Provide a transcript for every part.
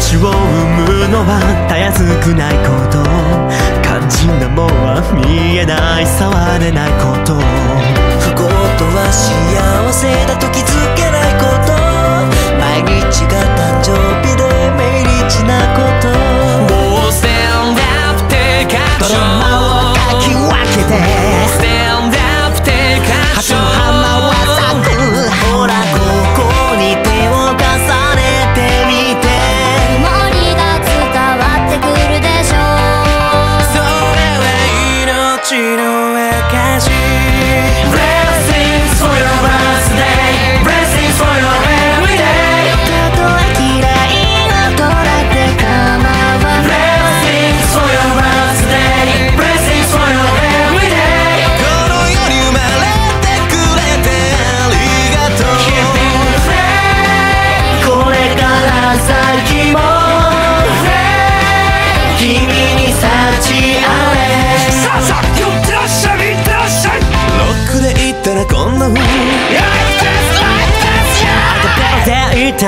血を生むのはたやすくないこと。肝心なもんは見えない触れないこと。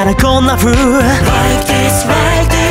ならこんな風 Like this, like this